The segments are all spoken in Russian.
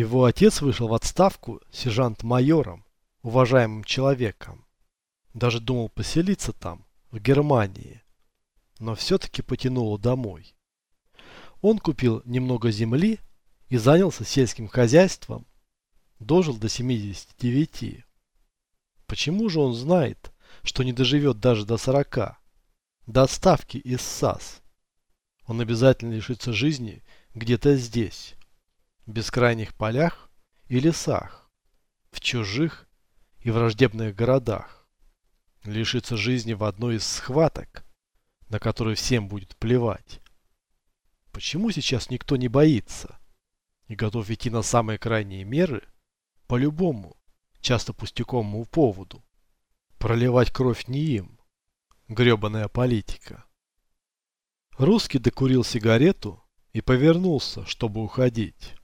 Его отец вышел в отставку сержант-майором, уважаемым человеком. Даже думал поселиться там, в Германии. Но все-таки потянуло домой. Он купил немного земли и занялся сельским хозяйством. Дожил до 79. Почему же он знает, что не доживет даже до 40? До отставки из САС. Он обязательно лишится жизни где-то здесь бескрайних полях и лесах, в чужих и враждебных городах, лишиться жизни в одной из схваток, на которые всем будет плевать. Почему сейчас никто не боится и готов идти на самые крайние меры по любому, часто пустяковому поводу? Проливать кровь не им. Гребаная политика. Русский докурил сигарету и повернулся, чтобы уходить.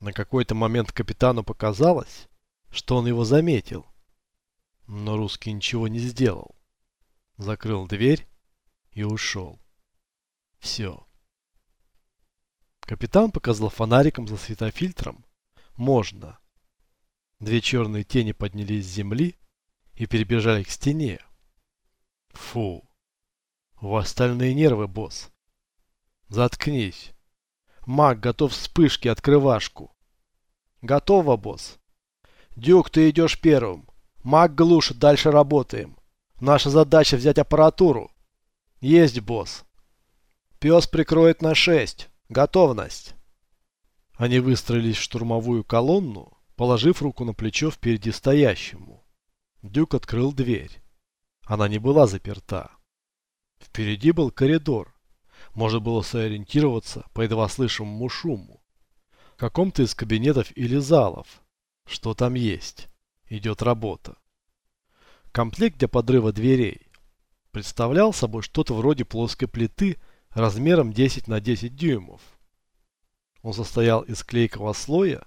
На какой-то момент капитану показалось, что он его заметил. Но русский ничего не сделал. Закрыл дверь и ушел. Все. Капитан показал фонариком за светофильтром. Можно. Две черные тени поднялись с земли и перебежали к стене. Фу. У вас стальные нервы, босс. Заткнись. Маг готов вспышки, открывашку. Готово, босс. Дюк, ты идешь первым. Маг глушит, дальше работаем. Наша задача взять аппаратуру. Есть, босс. Пес прикроет на 6. Готовность. Они выстроились в штурмовую колонну, положив руку на плечо впереди стоящему. Дюк открыл дверь. Она не была заперта. Впереди был коридор, можно было сориентироваться по едва слышимому шуму. В каком-то из кабинетов или залов. Что там есть? Идет работа. Комплект для подрыва дверей представлял собой что-то вроде плоской плиты размером 10 на 10 дюймов. Он состоял из клейкого слоя,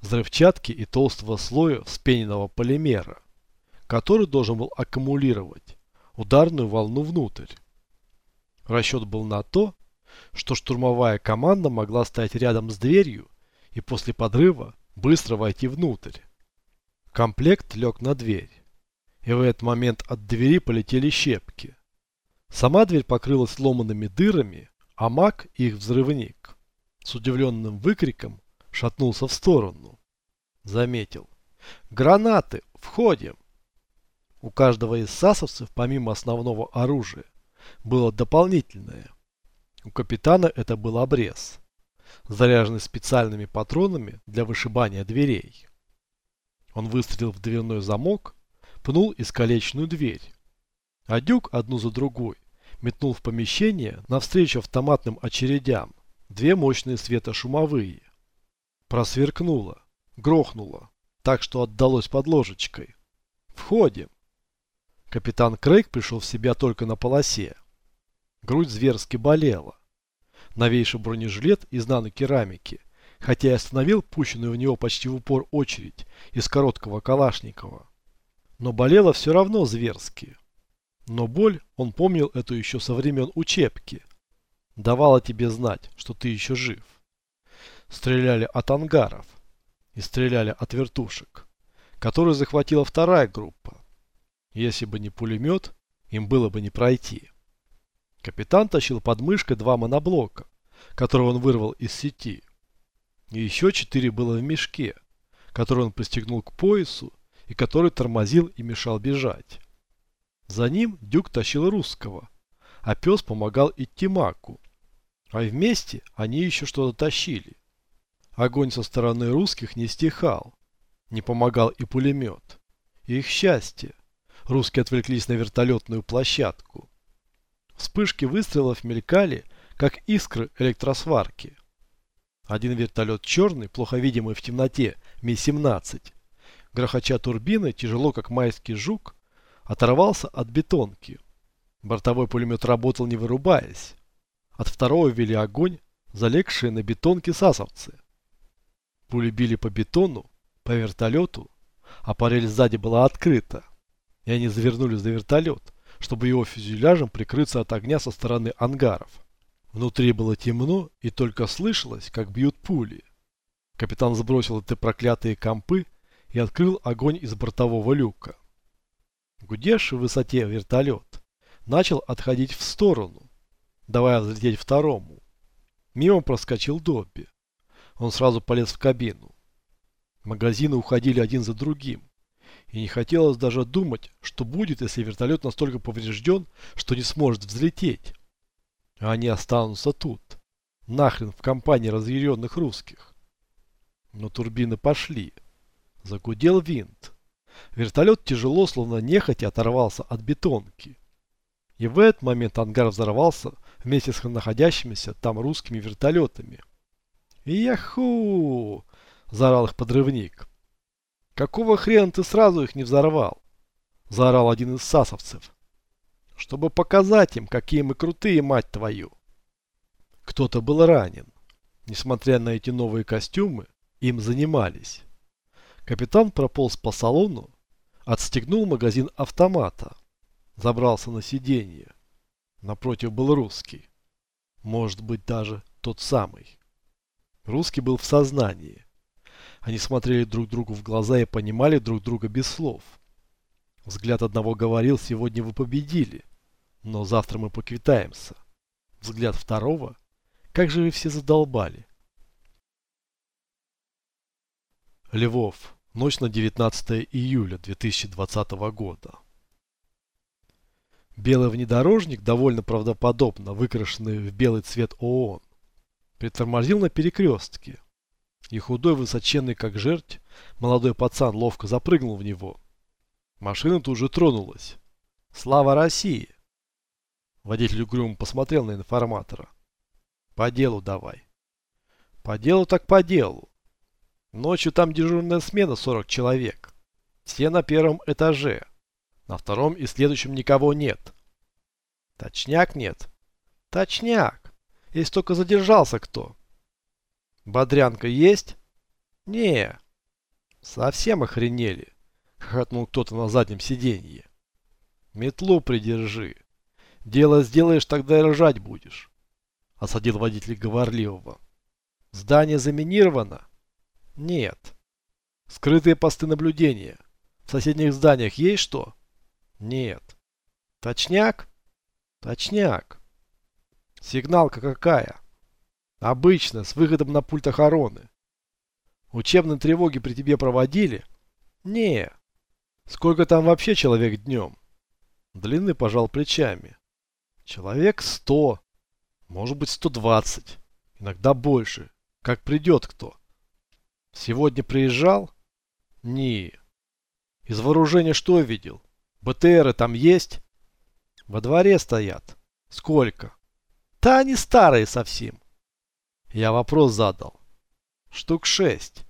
взрывчатки и толстого слоя вспененного полимера, который должен был аккумулировать ударную волну внутрь. Расчет был на то, что штурмовая команда могла стоять рядом с дверью и после подрыва быстро войти внутрь. Комплект лег на дверь, и в этот момент от двери полетели щепки. Сама дверь покрылась сломанными дырами, а маг, их взрывник, с удивленным выкриком шатнулся в сторону. Заметил. «Гранаты! Входим!» У каждого из сасовцев, помимо основного оружия, было дополнительное. У капитана это был обрез, заряженный специальными патронами для вышибания дверей. Он выстрелил в дверной замок, пнул искалеченную дверь. А Дюк одну за другой метнул в помещение навстречу автоматным очередям две мощные светошумовые. Просверкнуло, грохнуло, так что отдалось под ложечкой. «Входим!» Капитан Крейг пришел в себя только на полосе. Грудь зверски болела. Новейший бронежилет из нанокерамики, хотя и остановил пущенную в него почти в упор очередь из короткого Калашникова. Но болело все равно зверски. Но боль, он помнил эту еще со времен учебки. Давала тебе знать, что ты еще жив. Стреляли от ангаров и стреляли от вертушек, которые захватила вторая группа. Если бы не пулемет, им было бы не пройти. Капитан тащил под мышкой два моноблока, которые он вырвал из сети. И еще четыре было в мешке, который он пристегнул к поясу и который тормозил и мешал бежать. За ним Дюк тащил русского, а пес помогал идти Маку. А вместе они еще что-то тащили. Огонь со стороны русских не стихал. Не помогал и пулемет. И их счастье. Русские отвлеклись на вертолетную площадку. Вспышки выстрелов мелькали, как искры электросварки. Один вертолет черный, плохо видимый в темноте, Ми-17, грохоча турбины, тяжело как майский жук, оторвался от бетонки. Бортовой пулемет работал не вырубаясь. От второго вели огонь, залегшие на бетонке сасовцы. Пули били по бетону, по вертолету, а парель сзади была открыта и они завернули за вертолет, чтобы его фюзеляжем прикрыться от огня со стороны ангаров. Внутри было темно и только слышалось, как бьют пули. Капитан сбросил эти проклятые компы и открыл огонь из бортового люка. Гудевший в высоте вертолет начал отходить в сторону, давая взлететь второму. Мимо проскочил Добби. Он сразу полез в кабину. Магазины уходили один за другим. И не хотелось даже думать, что будет, если вертолет настолько поврежден, что не сможет взлететь. Они останутся тут. Нахрен в компании разъяренных русских. Но турбины пошли. Загудел винт. Вертолет тяжело, словно нехотя оторвался от бетонки. И в этот момент ангар взорвался вместе с находящимися там русскими вертолетами. «Яху!» – заорал их подрывник. «Какого хрена ты сразу их не взорвал?» – заорал один из сасовцев. «Чтобы показать им, какие мы крутые, мать твою!» Кто-то был ранен. Несмотря на эти новые костюмы, им занимались. Капитан прополз по салону, отстегнул магазин автомата, забрался на сиденье. Напротив был русский. Может быть, даже тот самый. Русский был в сознании. Они смотрели друг другу в глаза и понимали друг друга без слов. Взгляд одного говорил, сегодня вы победили, но завтра мы поквитаемся. Взгляд второго, как же вы все задолбали. Львов. Ночь на 19 июля 2020 года. Белый внедорожник, довольно правдоподобно выкрашенный в белый цвет ООН, притормозил на перекрестке. И худой, высоченный как жерть, молодой пацан ловко запрыгнул в него. Машина тут же тронулась. Слава России! Водитель угрюмо посмотрел на информатора. По делу давай. По делу так по делу. Ночью там дежурная смена 40 человек. Все на первом этаже. На втором и следующем никого нет. Точняк нет. Точняк. Если только задержался кто. Бодрянка есть? Не. Совсем охренели. Хохотнул кто-то на заднем сиденье. Метлу придержи. Дело сделаешь, тогда и ржать будешь. Осадил водитель говорливого. Здание заминировано? Нет. Скрытые посты наблюдения. В соседних зданиях есть что? Нет. Точняк? Точняк. Сигналка какая? Обычно, с выходом на пульт охороны. Учебные тревоги при тебе проводили? Не. Сколько там вообще человек днем? Длинный пожал плечами. Человек сто. Может быть сто двадцать. Иногда больше. Как придет кто. Сегодня приезжал? Не. Из вооружения что видел? БТРы там есть? Во дворе стоят. Сколько? Да они старые совсем. Я вопрос задал. Штук шесть.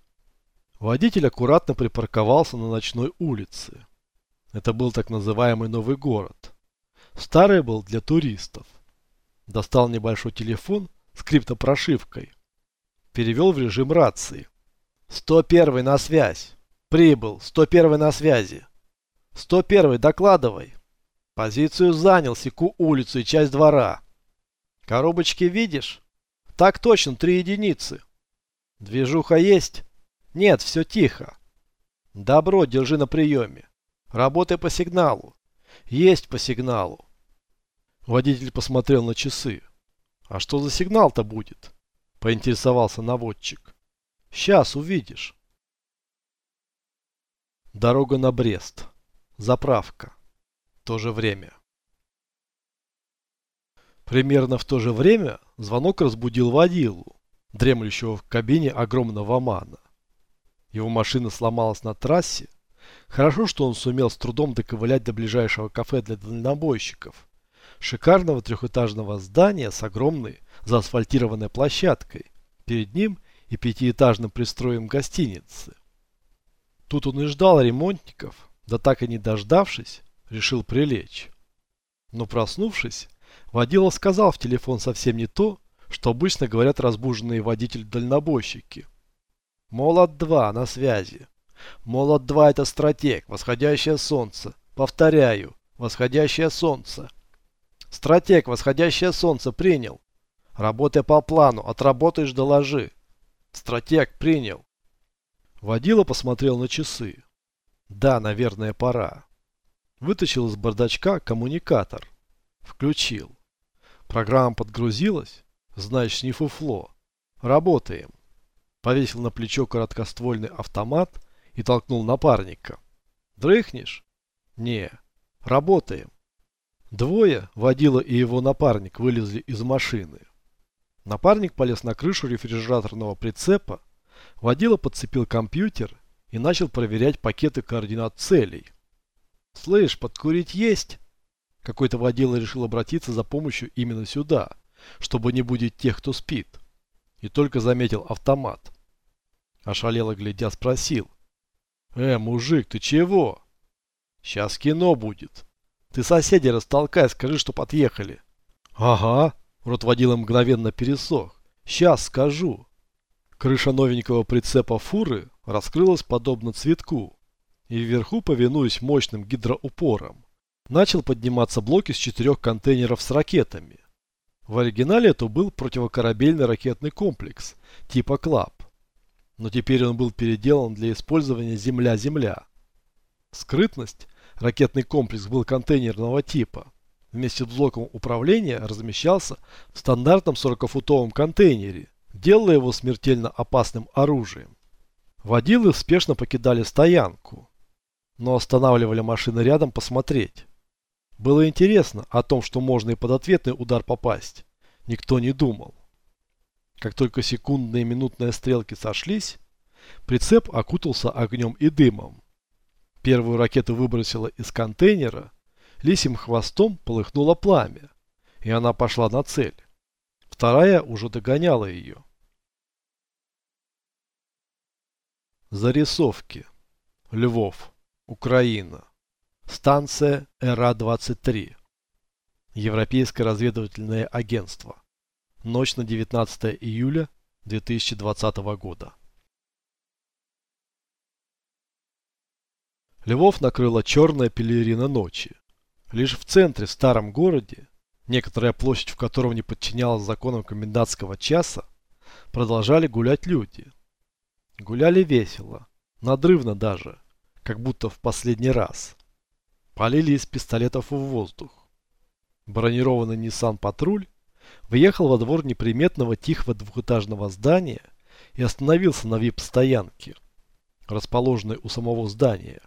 Водитель аккуратно припарковался на ночной улице. Это был так называемый новый город. Старый был для туристов. Достал небольшой телефон с криптопрошивкой. Перевел в режим рации. 101 на связь. Прибыл. 101 на связи. 101 докладывай. Позицию занял, секу улицу и часть двора. Коробочки видишь? Так точно, три единицы. Движуха есть? Нет, все тихо. Добро, держи на приеме. Работай по сигналу. Есть по сигналу. Водитель посмотрел на часы. А что за сигнал-то будет? Поинтересовался наводчик. Сейчас увидишь. Дорога на Брест. Заправка. То же время. Примерно в то же время звонок разбудил водилу, дремлющего в кабине огромного мана. Его машина сломалась на трассе. Хорошо, что он сумел с трудом доковылять до ближайшего кафе для дальнобойщиков. Шикарного трехэтажного здания с огромной заасфальтированной площадкой. Перед ним и пятиэтажным пристроем гостиницы. Тут он и ждал ремонтников, да так и не дождавшись, решил прилечь. Но проснувшись, водила сказал в телефон совсем не то, что обычно говорят разбуженные водитель-дальнобойщики. Молот-2 на связи. Молот-2 это стратег, восходящее солнце. Повторяю, восходящее солнце. Стратег, восходящее солнце, принял. Работай по плану, отработаешь, доложи. Стратег принял. Водила посмотрел на часы. Да, наверное, пора. Вытащил из бардачка коммуникатор. Включил. Программа подгрузилась. Значит, не фуфло. Работаем. Повесил на плечо короткоствольный автомат и толкнул напарника. Дрыхнешь? Не. Работаем. Двое, водила и его напарник, вылезли из машины. Напарник полез на крышу рефрижераторного прицепа, водила подцепил компьютер и начал проверять пакеты координат целей. «Слышь, подкурить есть?» Какой-то водила решил обратиться за помощью именно сюда, чтобы не будет тех, кто спит. И только заметил автомат. Ошалело глядя спросил. «Э, мужик, ты чего?» «Сейчас кино будет. Ты соседей растолкай, скажи, что подъехали». «Ага», рот водила мгновенно пересох. «Сейчас скажу». Крыша новенького прицепа фуры раскрылась подобно цветку, и вверху, повинуясь мощным гидроупорам, начал подниматься блок из четырех контейнеров с ракетами. В оригинале это был противокорабельный ракетный комплекс типа КЛАП, но теперь он был переделан для использования Земля-Земля. Скрытность, ракетный комплекс был контейнерного типа. Вместе с блоком управления размещался в стандартном 40-футовом контейнере, делая его смертельно опасным оружием. Водилы спешно покидали стоянку, но останавливали машины рядом посмотреть. Было интересно о том, что можно и под ответный удар попасть. Никто не думал. Как только секундные и минутные стрелки сошлись, прицеп окутался огнем и дымом. Первую ракету выбросила из контейнера, лисим хвостом полыхнуло пламя, и она пошла на цель. Вторая уже догоняла ее. Зарисовки. Львов. Украина. Станция ЭРА-23. Европейское разведывательное агентство. Ночь на 19 июля 2020 года. Львов накрыла черная пелерина ночи. Лишь в центре, старом городе, некоторая площадь в котором не подчинялась законам комендантского часа, продолжали гулять люди. Гуляли весело, надрывно даже, как будто в последний раз. Полили из пистолетов в воздух. Бронированный Nissan Патруль въехал во двор неприметного тихого двухэтажного здания и остановился на вип-стоянке, расположенной у самого здания.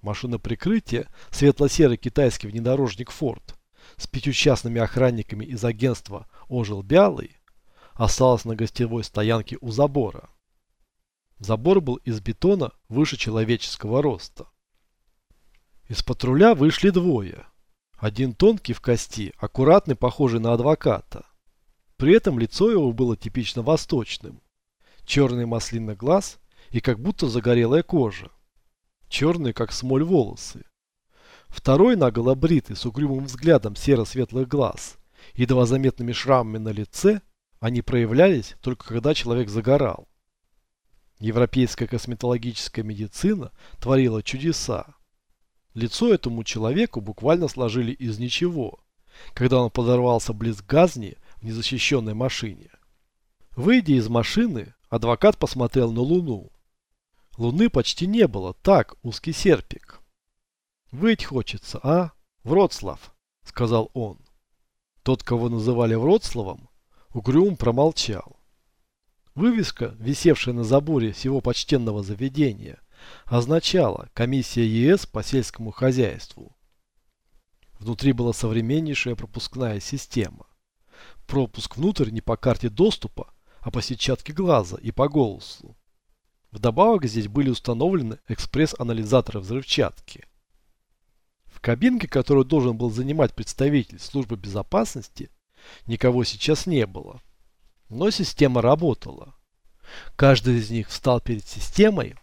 Машина прикрытия, светло-серый китайский внедорожник Ford с пятью частными охранниками из агентства «Ожил Бялый» осталась на гостевой стоянке у забора. Забор был из бетона выше человеческого роста. Из патруля вышли двое. Один тонкий в кости, аккуратный, похожий на адвоката. При этом лицо его было типично восточным. Черный маслиный глаз и как будто загорелая кожа. Черные, как смоль, волосы. Второй наголо бритый, с угрюмым взглядом серо-светлых глаз, едва заметными шрамами на лице, они проявлялись только когда человек загорал. Европейская косметологическая медицина творила чудеса. Лицо этому человеку буквально сложили из ничего, когда он подорвался близ Газни в незащищенной машине. Выйдя из машины, адвокат посмотрел на Луну. Луны почти не было, так, узкий серпик. «Выть хочется, а? Вроцлав», — сказал он. Тот, кого называли Вроцлавом, угрюм промолчал. Вывеска, висевшая на заборе всего почтенного заведения, означала «Комиссия ЕС по сельскому хозяйству». Внутри была современнейшая пропускная система. Пропуск внутрь не по карте доступа, а по сетчатке глаза и по голосу. Вдобавок здесь были установлены экспресс-анализаторы взрывчатки. В кабинке, которую должен был занимать представитель службы безопасности, никого сейчас не было. Но система работала. Каждый из них встал перед системой,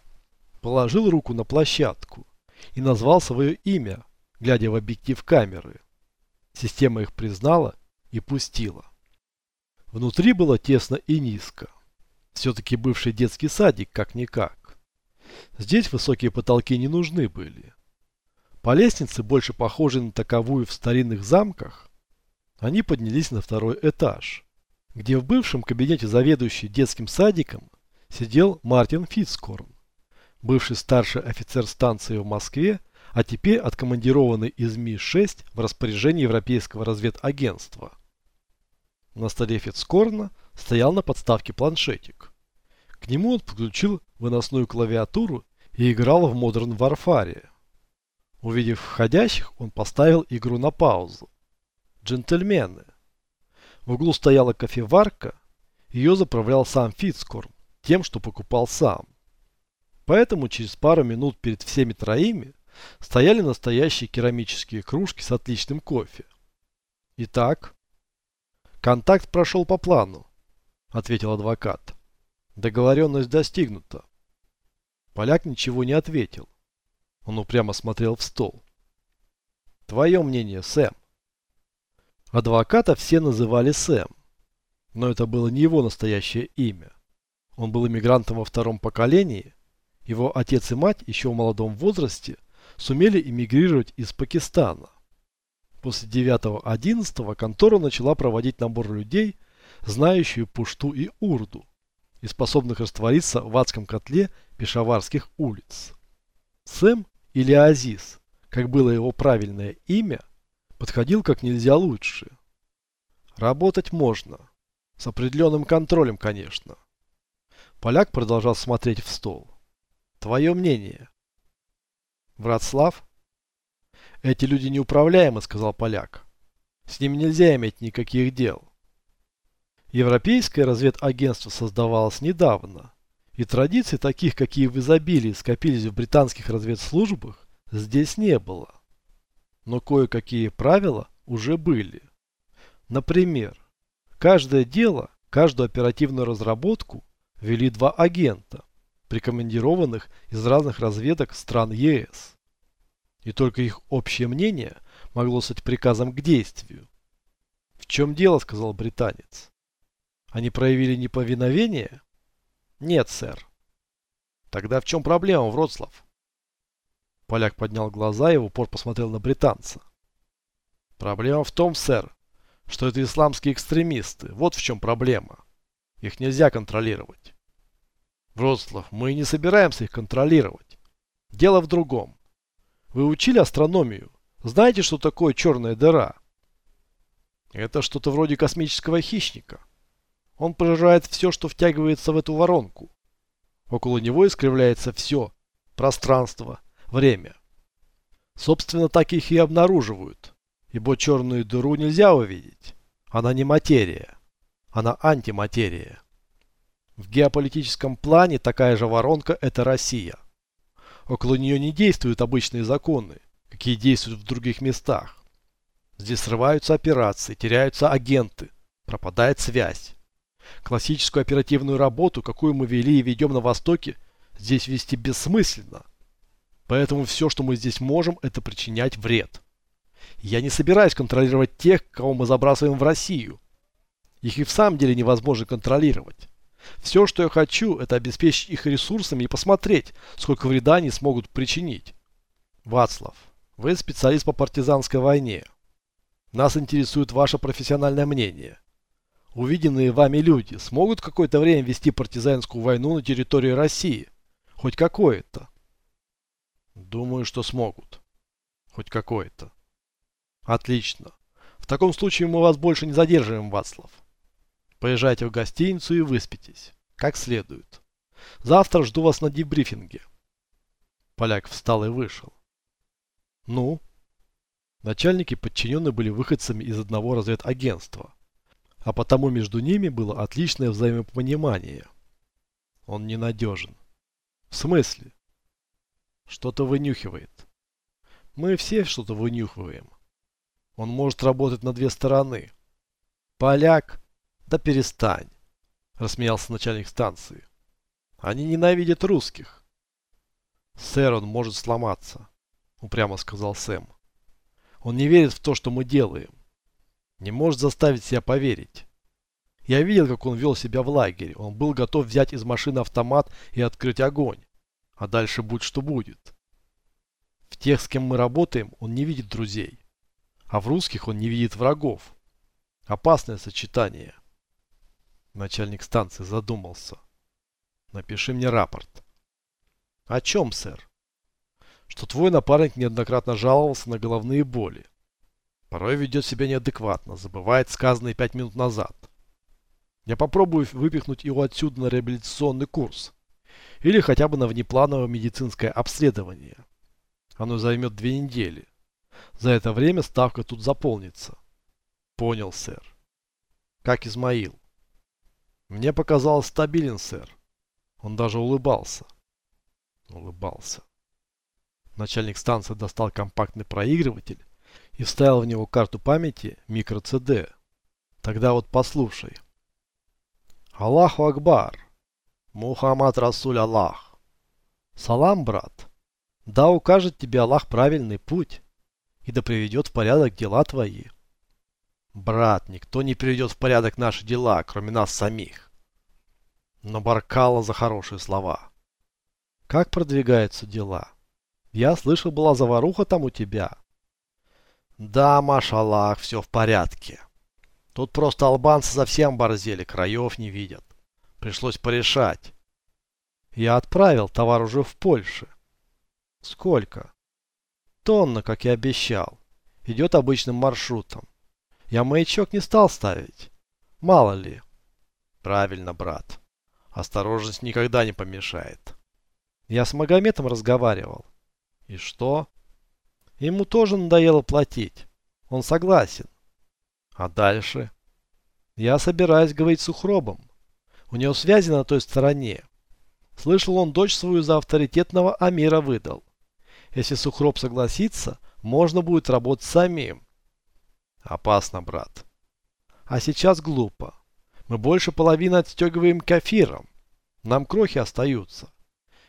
положил руку на площадку и назвал свое имя, глядя в объектив камеры. Система их признала и пустила. Внутри было тесно и низко. Все-таки бывший детский садик, как-никак. Здесь высокие потолки не нужны были. По лестнице, больше похожей на таковую в старинных замках, они поднялись на второй этаж где в бывшем кабинете заведующий детским садиком сидел Мартин Фитцкорн, бывший старший офицер станции в Москве, а теперь откомандированный из Ми-6 в распоряжении Европейского разведагентства. На столе Фитцкорна стоял на подставке планшетик. К нему он подключил выносную клавиатуру и играл в Modern Warfare. Увидев входящих, он поставил игру на паузу. Джентльмены. В углу стояла кофеварка, ее заправлял сам Фитцкорн, тем, что покупал сам. Поэтому через пару минут перед всеми троими стояли настоящие керамические кружки с отличным кофе. Итак, контакт прошел по плану, ответил адвокат. Договоренность достигнута. Поляк ничего не ответил. Он упрямо смотрел в стол. Твое мнение, Сэм? Адвоката все называли Сэм. Но это было не его настоящее имя. Он был иммигрантом во втором поколении. Его отец и мать еще в молодом возрасте сумели эмигрировать из Пакистана. После 9-11 контора начала проводить набор людей, знающих пушту и урду, и способных раствориться в адском котле пешаварских улиц. Сэм или Азиз, как было его правильное имя, подходил как нельзя лучше. Работать можно. С определенным контролем, конечно. Поляк продолжал смотреть в стол. Твое мнение? Вратслав? Эти люди неуправляемы, сказал поляк. С ними нельзя иметь никаких дел. Европейское разведагентство создавалось недавно, и традиций таких, какие в изобилии скопились в британских разведслужбах, здесь не было. Но кое-какие правила уже были. Например, каждое дело, каждую оперативную разработку вели два агента, прикомандированных из разных разведок стран ЕС. И только их общее мнение могло стать приказом к действию. «В чем дело?» – сказал британец. «Они проявили неповиновение?» Нет, сэр. Тогда в чем проблема, Вроцлав? Поляк поднял глаза и в упор посмотрел на британца. Проблема в том, сэр, что это исламские экстремисты. Вот в чем проблема. Их нельзя контролировать. Вроцлав, мы не собираемся их контролировать. Дело в другом. Вы учили астрономию. Знаете, что такое черная дыра? Это что-то вроде космического хищника. Он пожирает все, что втягивается в эту воронку. Около него искривляется все. Пространство, время. Собственно, так их и обнаруживают. Ибо черную дыру нельзя увидеть. Она не материя. Она антиматерия. В геополитическом плане такая же воронка – это Россия. Около нее не действуют обычные законы, какие действуют в других местах. Здесь срываются операции, теряются агенты, пропадает связь. Классическую оперативную работу, какую мы вели и ведем на Востоке, здесь вести бессмысленно. Поэтому все, что мы здесь можем, это причинять вред. Я не собираюсь контролировать тех, кого мы забрасываем в Россию. Их и в самом деле невозможно контролировать. Все, что я хочу, это обеспечить их ресурсами и посмотреть, сколько вреда они смогут причинить. Вацлав, вы специалист по партизанской войне. Нас интересует ваше профессиональное мнение увиденные вами люди смогут какое-то время вести партизанскую войну на территории России? Хоть какое-то? Думаю, что смогут. Хоть какое-то. Отлично. В таком случае мы вас больше не задерживаем, Вацлав. Поезжайте в гостиницу и выспитесь. Как следует. Завтра жду вас на дебрифинге. Поляк встал и вышел. Ну? Начальники подчиненные были выходцами из одного разведагентства а потому между ними было отличное взаимопонимание. Он ненадежен. В смысле? Что-то вынюхивает. Мы все что-то вынюхиваем. Он может работать на две стороны. Поляк? Да перестань, рассмеялся начальник станции. Они ненавидят русских. Сэр, он может сломаться, упрямо сказал Сэм. Он не верит в то, что мы делаем. Не может заставить себя поверить. Я видел, как он вел себя в лагере. Он был готов взять из машины автомат и открыть огонь. А дальше будь что будет. В тех, с кем мы работаем, он не видит друзей. А в русских он не видит врагов. Опасное сочетание. Начальник станции задумался. Напиши мне рапорт. О чем, сэр? Что твой напарник неоднократно жаловался на головные боли. Порой ведет себя неадекватно, забывает сказанное пять минут назад. Я попробую выпихнуть его отсюда на реабилитационный курс. Или хотя бы на внеплановое медицинское обследование. Оно займет две недели. За это время ставка тут заполнится. Понял, сэр. Как Измаил? Мне показалось стабилен, сэр. Он даже улыбался. Улыбался. Начальник станции достал компактный проигрыватель и вставил в него карту памяти микро-ЦД. Тогда вот послушай. Аллаху Акбар. Мухаммад Расуль Аллах. Салам, брат. Да укажет тебе Аллах правильный путь и да приведет в порядок дела твои. Брат, никто не приведет в порядок наши дела, кроме нас самих. Но Баркала за хорошие слова. Как продвигаются дела? Я слышал, была заваруха там у тебя. Да, машаллах, все в порядке. Тут просто албанцы совсем борзели, краев не видят. Пришлось порешать. Я отправил товар уже в Польше. Сколько? Тонна, как и обещал. Идет обычным маршрутом. Я маячок не стал ставить. Мало ли. Правильно, брат. Осторожность никогда не помешает. Я с Магометом разговаривал. И что? Ему тоже надоело платить. Он согласен. А дальше? Я собираюсь говорить с Ухробом. У него связи на той стороне. Слышал, он дочь свою за авторитетного Амира выдал. Если Сухроб согласится, можно будет работать самим. Опасно, брат. А сейчас глупо. Мы больше половины отстегиваем кафиром. Нам крохи остаются.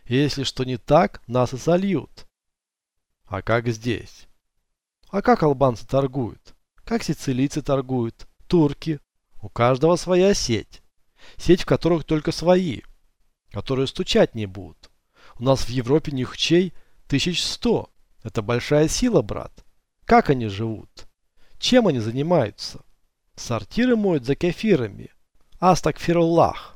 Если что не так, нас и сольют. А как здесь? А как албанцы торгуют? Как сицилийцы торгуют? Турки? У каждого своя сеть. Сеть, в которых только свои. Которые стучать не будут. У нас в Европе нюхчей 1100. Это большая сила, брат. Как они живут? Чем они занимаются? Сортиры моют за кефирами. Астакфируллах.